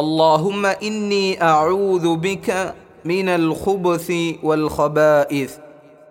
اللهم إني أعوذ بك من الخبث والخبائث